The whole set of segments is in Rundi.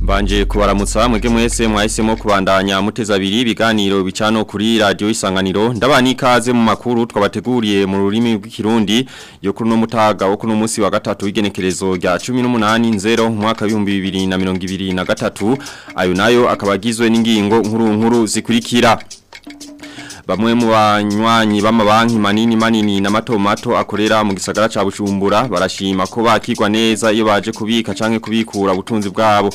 banje kubaramutsa mwebwe mwese mwahisemo kubandanya muteza abiri ibiganiro bicano kuri radio isanganiro ndabani ikaze mu makuru twabateguriye mu rurimi rw'ikirundi yo kuri no mutaga wo kuno munsi wa gatatu w'igenekerezo rya 18 mwaka 2023 ayo nayo akabagizwe n'ingingo nkuru nkuru zikurikira bamwe mu banywanyi b'amabanki manini manini na mato mato akorera mu gisagara ca Bujumbura barashima ko bakirwa neza iyo baje kubika canke kubikura ubutunzi bwabo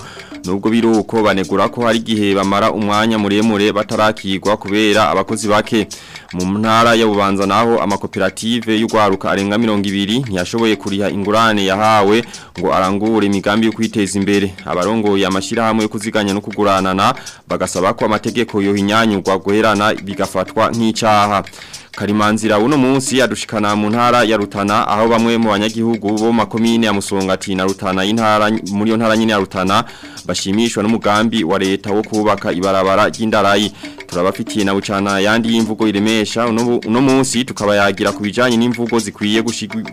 nubwo biruko banegura ko hari gihe bamara umwanya muremure batarakirwa kubera abakozi bake mu ntara ya Bubanza naho amakoperative y'ugwaruka arenga 200 ntiyashoboye kuriha ingurane yahawe ngo arangure imigambi yo kwiteza imbere abarongoye amashyirahamwe yo kuziganya no kuguranana bagasaba ko amategeko yo yohinyanyurwa guherana bigafatwa afatwa nk'icaha karimanzira uno munsi yadushikana mu ntara ya Rutana aho bamwe mu banyagihugu bo makomine ya Musongati na Rutana intara muri yo ntara nyine ya Rutana bashimishwa n'umugambi wa leta wo kubaka ibarabara ry'indarayi turabafitiye na bucana yandi imvugo iremesha uno munsi tukaba yagira ku bijyanye n'imvugo zikwiye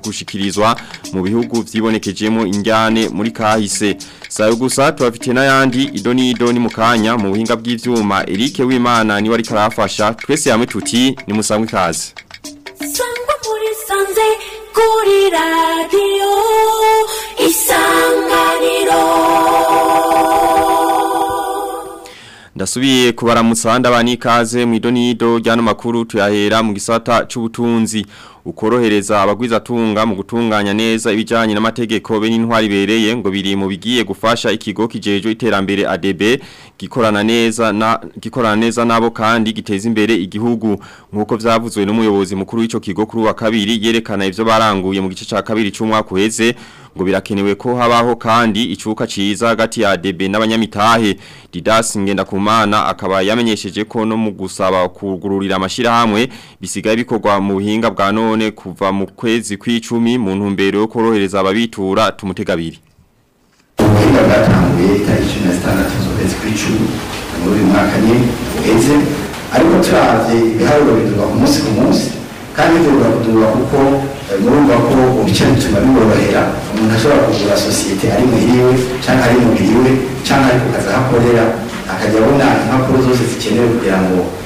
gushikirizwa mu bihugu byibonekejemo injyane muri kahise si ayo gusa turabafitiye n'ayandi idonido ni mu kanya mu buhinga bw'ibyuma Eric w'imana ni wari karafasha twese hamwe tuti ni musangwe ikaze kuri radiyo isanganiro ndasubiye kubaramutsa abandi abana ikaze mu idonido ry'ano makuru tuyahera mu gisata cy'ubutunzi ukorohereza abagwizatunga mu gutunganya neza ibijyanye n'amategeko be n'intwari ibereye ngo biri mu bigiye gufasha ikigo kijejo, iterambere ADB gikorana neza na gikorana neza nabo kandi giteza imbere igihugu nkuko byavuzwe n'umuyobozi mukuru w'icyo kigo kuri wa kabiri yerekana ivyo baranguye mu gice ca kabiri cy'umwaka uheze ngo birakenewe ko habaho kandi icuka ciza hagati ya debe n'abanyamitahe Didas Ngendakumana akaba yamenyesheje ko no mu gusaba kugururira amashira hamwe bisigaye bikorwa mu buhinga bwa none kuva mu kwezi kw'icumi mu ntumbero yo korohereza ababitura tumutegabiri ubuhinga bwatanguye tariki 16 z'ukwezi kw'icumi muri uyu mwaka nyine uheze ariko turavye ibiharuro biduga ku munsi ku munsi kandi biduga kuduga murumva ko ubukene bituma biborohera umuntu ashobora kugura sosiyete ari muhiri iwe cyangwa ari mubiri iwe cyangwa ari ku aho akorera akajya abona impapuro zose zikenewe kugira ngo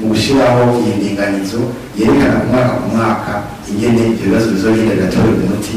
mu gushyiraho iyi ndinganizo yerekana umwaka ku mwaka ingene ibyo bibazo bizogenda bigatora umuti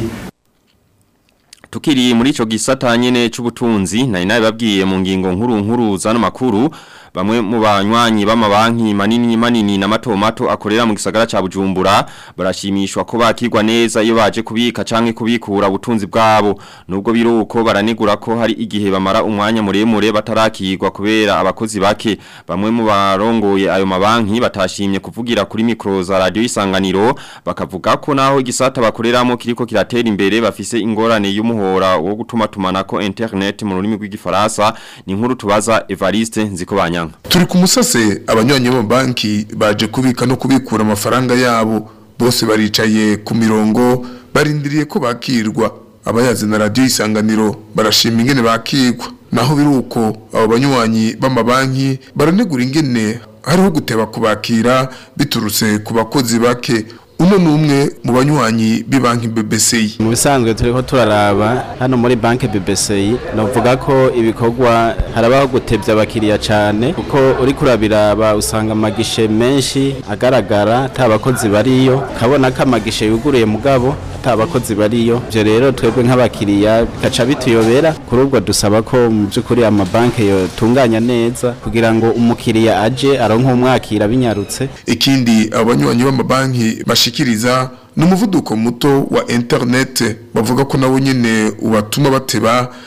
Tukiri muri ico gisata nyene c'ubutunzi na nabibabwiye mu ngingo nkuru nkuru zano makuru bamwe mu banywanyi b'amabanki manini manini na mato mato akorera mu gisagara cha Bujumbura barashimishwa ko bakirwa neza iyo baje kubika canke kubikura ubutunzi bwabo nubwo biruko baranegura ko hari igihe bamara umwanya muremure batarakirwa kubera abakozi bake bamwe mu barongoye ayo mabanki batashimye kuvugira kuri micro za radio isanganiro bakavuga ko naho igisata bakoreramo kiriko kiratera imbere bafise ingorane y'umuhora wo gutuma tumana ko internet mu rurimi rw'igifaransa ni nkuru tubaza Evariste nziko banya kanyanga turi ku musase abanyonyi abanywanyi banki baje kubika no kubikura amafaranga yabo bose baricaye ku mirongo barindiriye ko bakirwa abayazi na radiyo isanganiro barashima ingene bakirwa naho biri uko abo banywanyi b'amabanki baranegura ingene hariho guteba kubakira biturutse ku bakozi bake uno ni umwe mu banywanyi b'ibanki BBCI mu bisanzwe turiko turaraba hano muri banki BBCI navuga ko ibikorwa harabaho gutebya abakiriya cyane kuko uri kurabiraba usanga amagishe menshi agaragara abakozi bariyo kabona ko amagishe yuguruye mugabo abakozi bariyo byo rero twebwe nk'abakiriya bikaca bituyobera kuri ubwo dusaba ko mu by'ukuri amabanki yotunganya neza kugira ngo umukiriya aje aronke umwakira binyarutse ikindi abanywanyi b'amabanki bashi babashikiriza ni umuvuduko muto wa interineti bavuga ko nabo nyine ubatuma bateba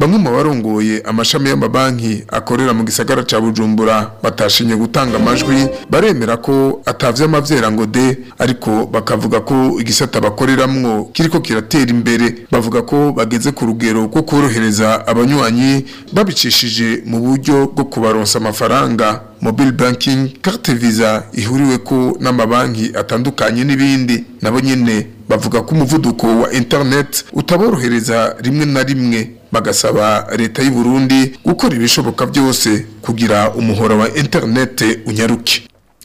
bamwe mu barongoye amashami y'amabanki akorera mu gisagara cya bujumbura batashinye gutanga amajwi baremera ko atavye amavyera ngo de ariko bakavuga ko igisata bakoreramwo kiriko kiratera imbere bavuga ko bageze ku rugero rwo korohereza abanywanyi babicishije mu buryo bwo kubaronsa amafaranga mobile banking carte visa ihuriwe ko n'amabanki atandukanye n'ibindi nabo nyene bavuga ko umuvuduko wa internet utaborohereza rimwe na rimwe bagasaba leta y'u Burundi gukora ibishoboka byose kugira umuhoro wa internet unyaruke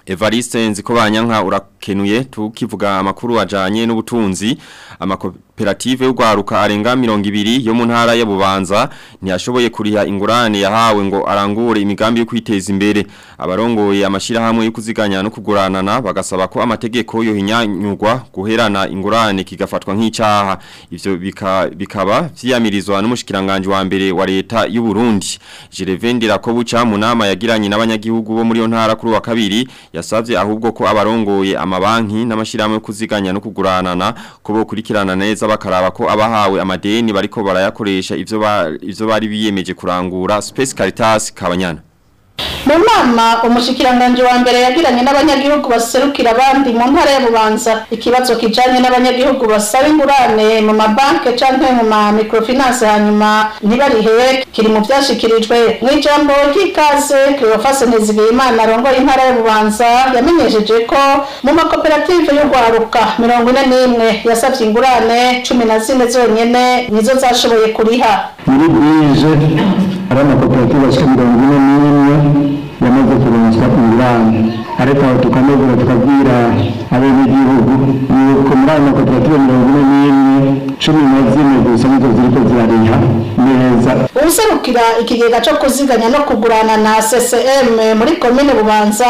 Evariste Nzikobanya nka kenuye tukivuga amakuru ajanye n'ubutunzi amakoperative y'ugwaruka arenga 200 yo mu ntara ya Bubanza ntiyashoboye kuriha ingurane yahawe ngo arangure imigambi yo kwiteza imbere abarongoye amashira hamwe yo kuziganya no kuguranana bagasaba ko amategeko yo hinyanyurwa guherana ingurane kigafatwa nk'icaha ivyo bika, bikaba vyamirizwa n'umushikiranganje wa mbere wa leta y'u Burundi Jerevendera ko buca mu nama yagiranye n'abanyagihugu bo muri yo ntara kuri wa kabiri yasavye ahubwo ko abarongoye ama amabanki n'amashyirahamwe kuziganya no kuguranana ko bokurikirana neza bakaraba ko abahawe amadeni bariko barayakoresha ivyo bari biyemeje kurangura Space Caritas Kabanyana mu nama umushikiranganji wa mbere yagiranye n'abanyagihugu baserukira abandi mu ntara ya bubanza ikibazo kijyanye n'abanyagihugu basaba ingurane mu mabanki canke mu ma microfinance hanyuma ntibarihe kiri mu vyashikirijwe mw'ijambo ry'ikaze cleofase ntezigiyimana arongoye intara ya bubanza yamenyesheje ko mu makoperative y'urwaruka mirongo ine n'imwe yasavye ingurane cumi na zine zonyene nizo zashoboye kuriha muri bwije ari amakoperative ashika mirongo ine yamaze kuronswa ingurane ariko abatukameze batukabwira abenegihugu nuko muri ayo makoperative mirongo ine n'imwe cumi na zine gusa nizo ziriko zirariha neza uwuserukira ikigega co kuziganya no kugurana na ccm muri komine bubanza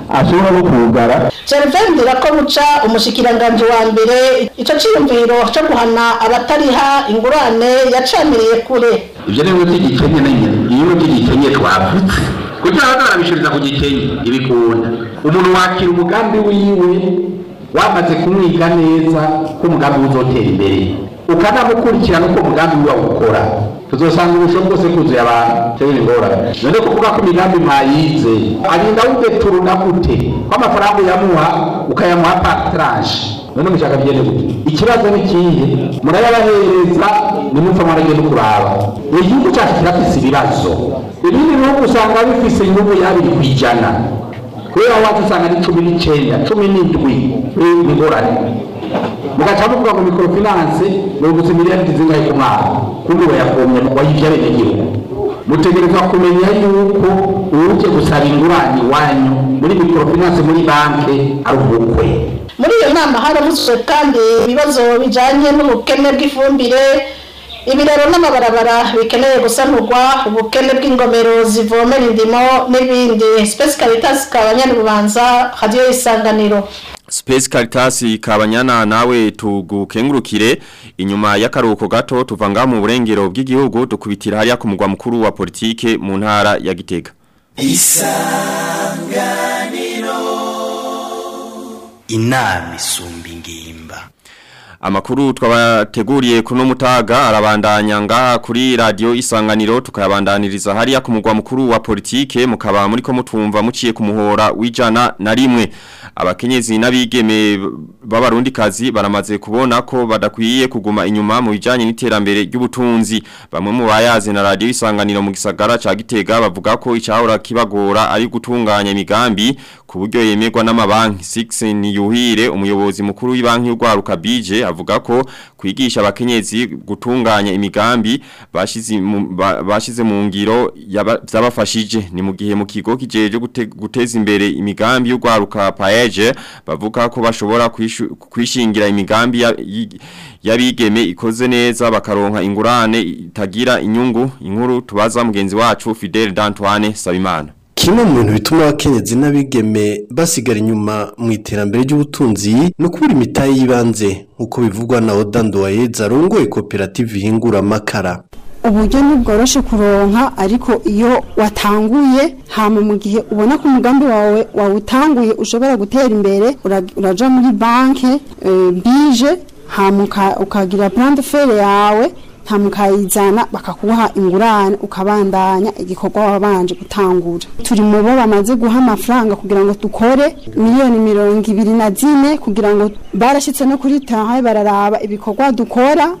ashobora no kugara byari ko buca umushyikiranganji wa mbere icyo cyiyumviro cyo guhana abatariha ingurane yacaniriye kure ibyo ni uburyo gikenye nyine iyo uburyo gikenye twavutse kugira ngo ntarabishiriza ku gikenye ibikunda umuntu wakira umugambi wiwe wamaze kumwiga neza ko umugambi uzotera imbere ukanamukurikirana uko umugambi wiwe ukora tuzosanga ubushobozi bwose kuzuye abantu tebera ingorane none kuvuga ko imigambi mwayize agenda wudeturuna gute ko amafaranga uyamuha ukayamuha pataraje none mushaka bigende gute ikibazo ni kihe murayabahereza nimupfa mwaragenda kuraba igihugu cyacu kirafise ibibazo ibindi bihugu usanga bifise inyungu yabiri ku ijana kubera wacu usanga ari cumi n'icyenda cumi n'indwi ingorane mugaca muvuga ngo mikorofinanse murungutse miliyaridi zingahe ku mwaka kundi wayakomye wayivya abenegihugu mutegereza kumenya yuko uwuje gusaba ingurane iwanyu muri mikorofinanse muri banki ari ubukwe muri iyo nama haramutse kandi ibibazo bijanye n'ubukene bw'ifumbire ibiraro n'amabarabara bikeneye gusanurwa ubukene bw'ingomero zivomera indimo n'ibindi sipesi karitasi kabanyana urubanza radiyo y'isanganiro Space Caritas kabanyana nawe tugukengurukire inyuma y'akaruhuko gato tuvanga mu burengero bw'igihugu dukubitira hariya ku mugwa mukuru wa politiki mu ntara ya Gitega Isanganiro inama isumba ingimba amakuru twabateguriye kuno mutaga arabandanya ngaha kuri radio isanganiro tukayabandaniriza hariya ku mugwa mukuru wa politike mukaba muri ko mutumva muciye kumuhora muhora wijana na rimwe abakenyezi n'abigeme b'abarundi kazi baramaze kubona ko badakwiye kuguma inyuma mu bijanye n'iterambere ry'ubutunzi bamwe mu bayazi na radio isanganiro mu gisagara ca Gitega bavuga ko icyahora kibagora ari gutunganya imigambi ku buryo yemerwa n'amabanki Sixen Yuhire umuyobozi mukuru w'ibanki y'urwaruka BJ avuga ko kwigisha abakenyezi gutunganya imigambi bashize bashize mu ngiro yabafashije ni mu gihe mu kigo kijeje guteza imbere imigambi y'urwaruka Paeje bavuga ko bashobora kwishingira imigambi yabigeme ikoze neza bakaronka ingurane itagira inyungu inkuru tubaza mugenzi wacu Fidel D'Antoine Sabimana kimwe mu bintu bituma abakenyezi n'abigeme basigara inyuma mu iterambere ry'ubutunzi ni ukubura imitahe y'ibanze nk'uko bivugwa na oda nduwayeza arongoye koperative ihingura amakara uburyo ntibworoshye kuronka ariko iyo watanguye hama mu gihe ubona ko umugambi wawe wawutanguye ushobora gutera imbere uraja muri banki eh, bije hama ukagira plante fere yawe mukayizana bakakuha ingurane ukabandanya igikorwa wabanje gutangura turi mu bo bamaze guha amafaranga kugira ngo dukore miliyoni mirongo ibiri na zine kugira ngo barashyitse no kuri tahayi bararaba ibikorwa dukora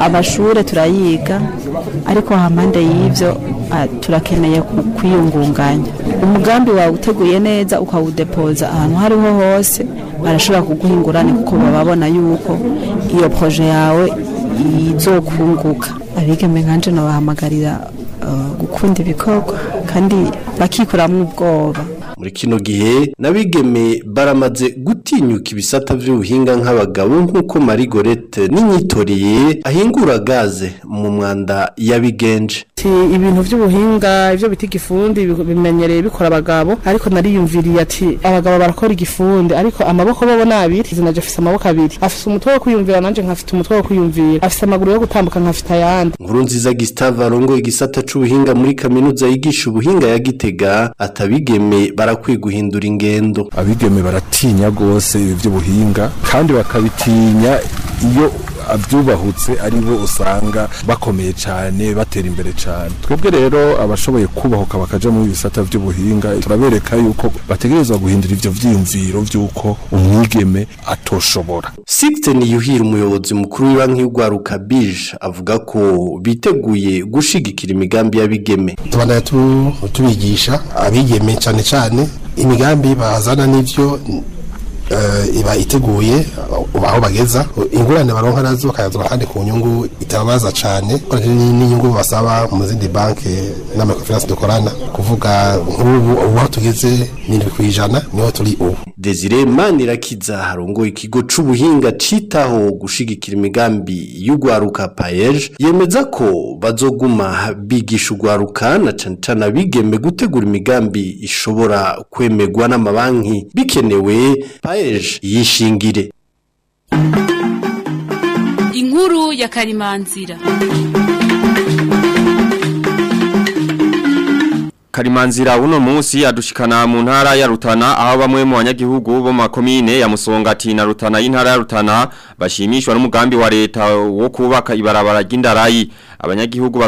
amashure turayiga ariko hampande y'ibyo Ah, turakeneye kwiyungunganya umugambi wawe uteguye neza ukawudepoza ahantu aho ariho hose barashobora kuguha ingurane kuko bababona yuko iyo poroje yawe izokunguka abigeme nkanje nabahamagarira uh, gukunda ibikorwa kandi bakikuramo ubwoba muri kino gihe n'abigeme baramaze gutinyuka ibisata by'ubuhinga nk'abagabo nk'uko marigorete n'inyitoriye ahingura gaze mu mwanda yabigenje ibintu by'ubuhinga ibyo bita igifundi bimenyereye bikora abagabo ariko nariyumviriye ati abagabo barakora igifundi ariko amaboko babo ni abiri izina afise amaboko abiri afise umutwe wo kwiyumvira nanjye nkafite umutwe wo kwiyumvira afite amaguru yo gutambuka nkafite ayandi nkuru nziza gisitava arongoye igisata c'ubuhinga muri kaminuza yigisha ubuhinga ya gitega atabigeme bara barakwiye guhindura ingendo abigeme baratinya rwose ibi by'ubuhinga kandi bakabitinya iyo abyubahutse ari usanga bakomeye cyane batera imbere cyane twebwe rero abashoboye kubahuka bakajya mu bisata by'ubuhinga turabereka yuko bategerezwa guhindura ibyo vyiyumviro byuko umwigeme atoshobora Sixte Niyuhira umuyobozi mukuru w'ibanki y'ugwaruka Bije avuga ko biteguye gushigikira imigambi y'abigeme tubandanya tubigisha abigeme cyane cyane imigambi bazana n’ibyo Eh, iba iteguye aho bageza ingurane baronka nazo bakayazwa kandi ku nyungu itababaza cyane n'inyungu basaba mu zindi banki n'amakofinansi dukorana kuvuga nk'ubu aho tugeze n'indwi ku ijana niho turi ubu desire manirakiza harongoye ikigo cy'ubuhinga cyitaho gushyigikira imigambi y'urwaruka payeje yemeza ko bazoguma bigisha urwaruka na cyane cyane abigembe gutegura imigambi ishobora kwemegwa n'amabanki bikenewe payeje ejo yishingire inkuru ya karimanzira Karimanzira uno munsi adushikana mu ntara ya Rutana aho bamwe mu banyagihugu bo makomine ya Musongati na Rutana y'intara ya Rutana bashimishwa n'umugambi wa leta wo kubaka ibarabara ry'indarayi abanyagihugu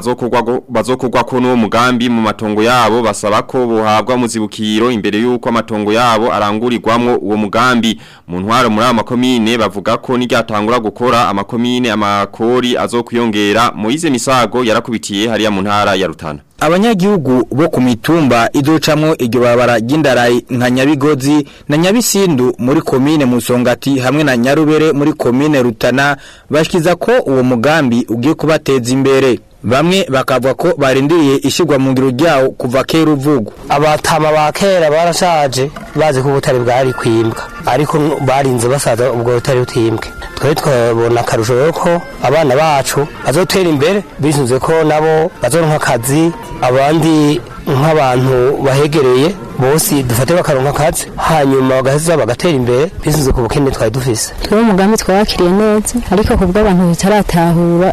bazokugwako n'uwo mugambi mu matongo yabo basaba ko bohabwa muzibukiro imbere y'uko amatongo yabo arangurirwamwo uwo mugambi mu ntwaro muri amakomine bavuga ko n'iryatangura gukora amakomine amakori azokwiyongera mu ize misago yarakubitiye hariya mu ntara ya rutana abanyagihugu bo ku mitumba iducamwo iryo barabara ry'indarayi nka nyabigozi na nyabisindu muri komine musongati hamwe na nyarubere muri komine rutana bashyikiza ko uwo mugambi ugiye kubateza imbere bamwe bakavuga ko barindiriye ishyirwa mu ngiro ryawo kuva kera uvuga abatama ba kera barashaje bazi ko ubutare bwari kwimbwa ariko barinze basaza ubwo butare butimbwe twari twabona akarusho ko abana bacu bazotera imbere bisunze ko nabo bazoronka akazi abandi nk'abantu bahegereye bose dufate bakaronka akazi hanyuma bagaheza bagatera imbere bisunze ku bukene twari dufise twebwe umugambi twabakiriye neza ariko kubwo abantu bitaratahura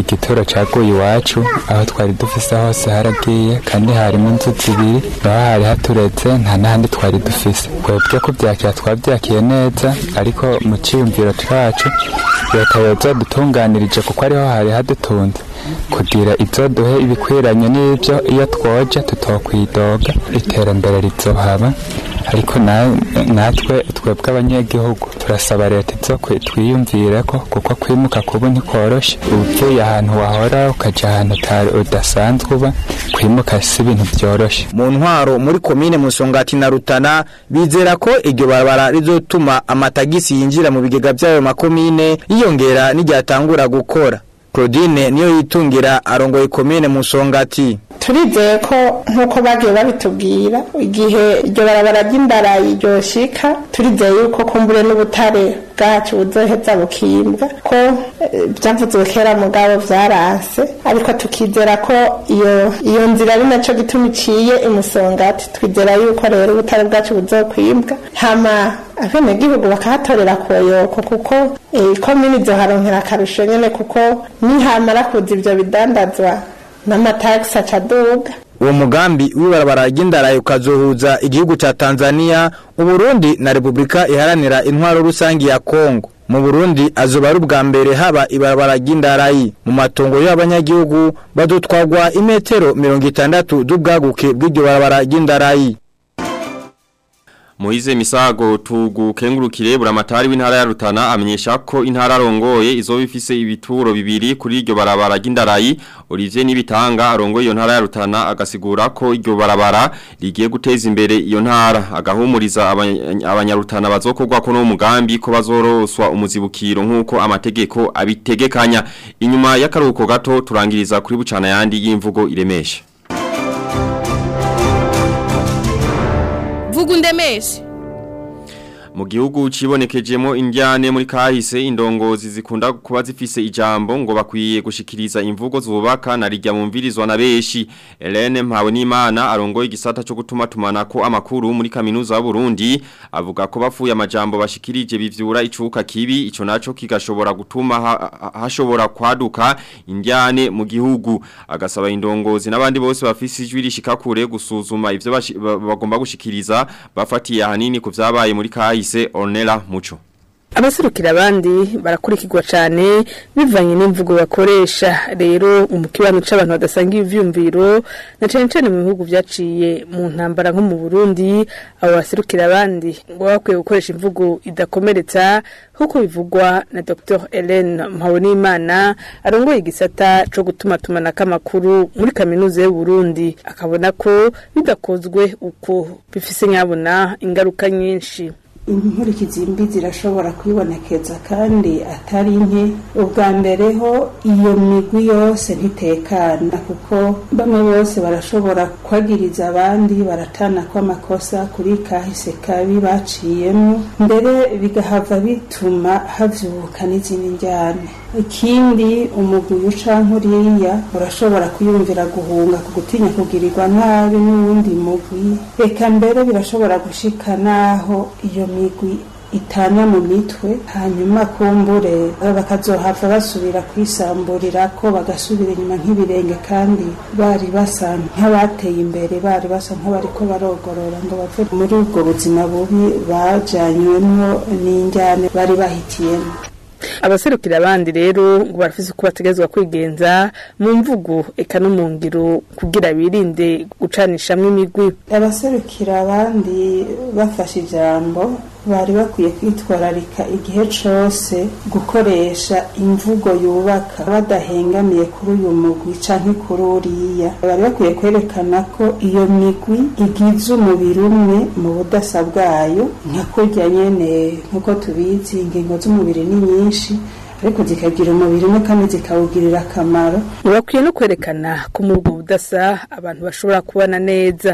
igituro cyaguye iwacu aho twari dufise hose haragiye kandi harimo inzu zibiri naho hari haturetse nta n'ahandi twari dufise twebwe kuvyakira twabyakiye neza ariko mu ciyumviro twacu leta yozadutunganirije kuko ariho hari hadutunze kugira izoduhe ibikwiranye n’ibyo iyo twoja tutokwidoga iterambere rizohaba ariko natwe twebwe abanyagihugu turasaba leta ibyo twiyumvire ko kuko kwimuka kubu ntikoroshye uvuye ahantu wahora ukajya ahantu udasanzwe uba kwimuka si ibintu byoroshye mu ntwaro muri komine musongati na rutana bizera ko iryo barabara rizotuma amatagisi yinjira mu bigega by'ayo makomine yiyongera n'igihe atangura gukora claudine niyo yitungira arongoye komine mu nsongati turizeye ko nk'uko bagiye babitubwira igihe iryo barabara ry'imbarayi ryoshika turizeye yuko kumbure n'ubutare bwacu buzoheza bukimbwa ko byavuzwe eh, kera mugabo byaranse ariko tukizera ko iyo iyo nzira ari nacyo gituma iciye imusongati twizera yuko rero ubutare bwacu buzokwimbwa hama abenegihugu bakahatorera kuyoko kuko eh, komini zoharonkera akarusho nyene kuko nihamara kuza ivyo bidandazwa n'amatagisi acaduga uwo mugambi w'ibarabara ry'indarayi ukazohuza igihugu cya tanzania uburundi na repubulika iharanira intwaro rusange ya kongo mu burundi azuba ari ubwa mbere haba ibarabara ry'indarayi mu matongo y'abanyagihugu badutwagwa imetero mirongo itandatu z'ubwaguke bw'iryo barabara ry'indarayi Moize Misago tugu kengurukire buramatari w'intara ya Rutana amenyesha ko intara rongoye izoba ibituro bibiri kuri iryo barabara ry'indarayi Olivier Nibitanga arongoye iyo ntara ya Rutana agasigura ko iryo barabara rigiye guteza imbere iyo ntara agahumuriza abanyarutana bazokorwa ko no mugambi ko bazoroswa umuzibukiro nkuko amategeko abitegekanya inyuma y'akaruhuko gato turangiriza kuri bucana yandi y'imvugo iremesha Ogundemesi. mu gihugu cibonekejemo indyane muri kahise indongozi zikunda kuba zifise ijambo ngo bakwiye gushikiriza imvugo zubaka na rijya mumvirizwa na nabeshi Helene Mpawe n'Imana arongoye igisata cyo gutuma tumana ko amakuru muri kaminuza Burundi avuga ko bafuye amajambo bashikirije bivyura icuka kibi ico naco kigashobora gutuma hashobora kwaduka indyane mu gihugu agasaba indongozi n'abandi bose bafise ijwi rishika kure gusuzuma ivyo bagomba gushikiriza bafatiye ahanini ku vyabaye muri kahise bahise onera muco abaserukira abandi barakurikirwa cyane bivanye n'imvugo bakoresha rero umukibano cy'abantu badasanga ibyumviro na cyane cyane mu bihugu byaciye mu ntambara nko mu burundi abo baserukira abandi ngo bakwiye gukoresha imvugo idakomeretsa nk'uko bivugwa na dr Hélène mpabonimana arongoye igisata cyo gutuma tumanako amakuru muri kaminuza y'u Burundi akabona ko bidakozwe uko bifise nkabona ingaruka nyinshi inkurikizi mbi zirashobora kwibonekeza kandi atari nke ubwa mbere ho iyo migwi yose ntitekana kuko bamwe bose barashobora kwagiriza abandi baratana kw'amakosa kuri kahise kabi baciyemo mbere bigahava bituma havyuka n'izindi njyane ikindi umugwi uca nkuriya urashobora kwiyumvira guhunga ku gutinya kugirirwa nabi n'uwundi mugwi reka mbere birashobora gushika naho iyo migwi itana mu mitwe hanyuma kumbure bakazohava basubira kwisamburira ko bagasubira inyuma nk'ibirenge kandi bari basa nk'abateye imbere bari basa nk'abariko barogorora ngo bave muri ubwo buzima bubi bajyanywemo n'injyane bari bahitiyemo abaserukira abandi rero ngo barafise uko bategezwa kwigenza mu mvugo eka no mu ngiro kugira birinde gucanishamo imigwi abaserukira abandi bafashe ijambo bari bakwiye kwitwararika igihe cyose gukoresha imvugo yubaka badahengamiye kuri uyu mugwi cyangwa kuri uriya bari bakwiye kwerekana ko iyo migwi igize umubiri umwe mu budasa bwayo nka kurya nyine nk'uko tubizi ingingo z'umubiri ni nyinshi ariko zikagira umubiri umwe kandi zikawugirira akamaro ntibakwiye no kwerekana ko muri ubwo abantu bashobora kubana neza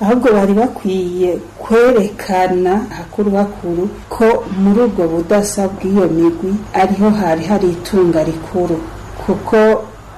ahubwo bari bakwiye kwerekana hakuru hakuru ko muri ubwo budasa bw'iyo migwi ariho hari hari itunga rikuru kuko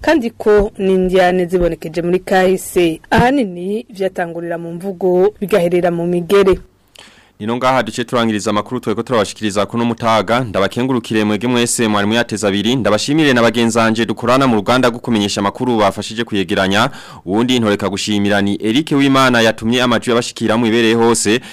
kandi ko n'indiyane zibonekeje muri kahise ahanini byatangurira mu mvugo bigaherera mu migere Ino ngaha duce makuru amakuru tweko turabashikiriza kuno mutaga ndabakengurukire mwege mwese mwari muyateza abiri ndabashimire na bagenzi banje dukorana mu ruganda gukumenyesha amakuru bafashije kuyegeranya uwundi ntoreka gushimira ni Eric Wimana yatumye amajwi abashikira mu ibereye hose